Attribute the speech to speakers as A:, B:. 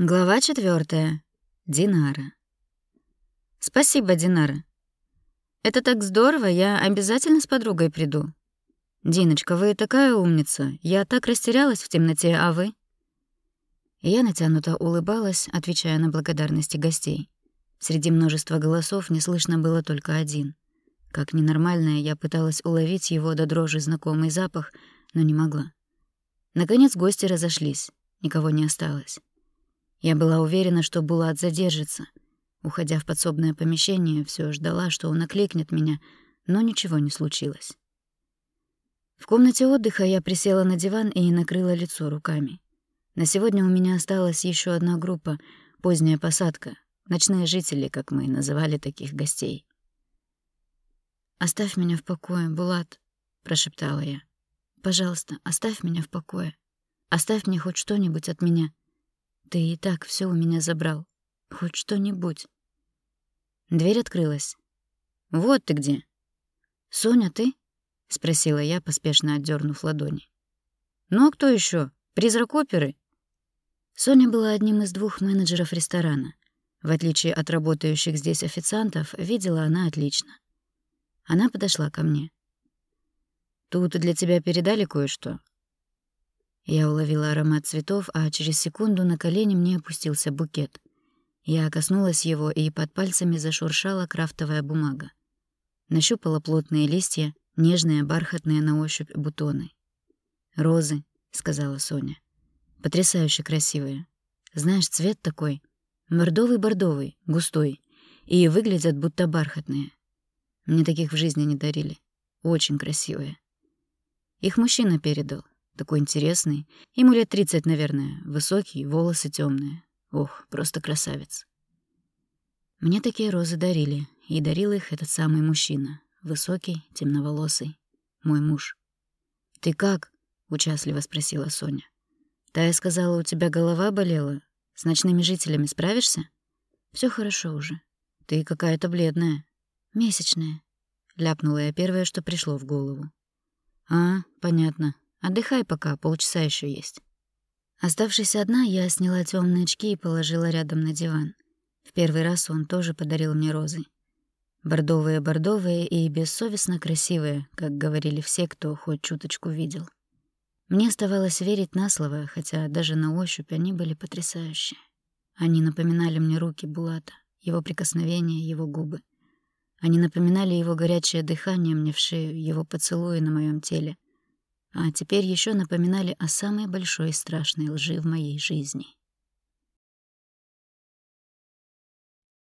A: Глава четвертая. Динара. Спасибо, Динара. Это так здорово, я обязательно с подругой приду. Диночка, вы такая умница. Я так растерялась в темноте, а вы? Я натянуто улыбалась, отвечая на благодарности гостей. Среди множества голосов не слышно было только один. Как ненормальная, я пыталась уловить его до дрожи знакомый запах, но не могла. Наконец гости разошлись, никого не осталось. Я была уверена, что Булат задержится. Уходя в подсобное помещение, все ждала, что он окликнет меня, но ничего не случилось. В комнате отдыха я присела на диван и накрыла лицо руками. На сегодня у меня осталась еще одна группа — поздняя посадка, ночные жители, как мы называли таких гостей. «Оставь меня в покое, Булат», — прошептала я. «Пожалуйста, оставь меня в покое. Оставь мне хоть что-нибудь от меня. Ты и так все у меня забрал. Хоть что-нибудь. Дверь открылась. Вот ты где. Соня, ты? спросила я, поспешно отдернув ладони. Ну а кто еще? Призрак оперы? Соня была одним из двух менеджеров ресторана. В отличие от работающих здесь официантов, видела она отлично. Она подошла ко мне. «Тут для тебя передали кое-что. Я уловила аромат цветов, а через секунду на колени мне опустился букет. Я коснулась его, и под пальцами зашуршала крафтовая бумага. Нащупала плотные листья, нежные, бархатные на ощупь бутоны. «Розы», — сказала Соня. «Потрясающе красивые. Знаешь, цвет такой. Бордовый-бордовый, густой. И выглядят будто бархатные. Мне таких в жизни не дарили. Очень красивые. Их мужчина передал. Такой интересный. Ему лет тридцать, наверное. Высокий, волосы темные. Ох, просто красавец. Мне такие розы дарили, и дарил их этот самый мужчина. Высокий, темноволосый. Мой муж. «Ты как?» — участливо спросила Соня. «Тая сказала, у тебя голова болела. С ночными жителями справишься?» Все хорошо уже. Ты какая-то бледная. Месячная», — ляпнула я первое, что пришло в голову. «А, понятно. Отдыхай пока, полчаса еще есть. Оставшись одна, я сняла темные очки и положила рядом на диван. В первый раз он тоже подарил мне розы. Бордовые-бордовые и бессовестно красивые, как говорили все, кто хоть чуточку видел. Мне оставалось верить на слово, хотя даже на ощупь они были потрясающие. Они напоминали мне руки Булата, его прикосновения, его губы. Они напоминали его горячее дыхание мне в шею, его поцелуи на моем теле — а теперь еще напоминали о самой большой страшной лжи в моей жизни.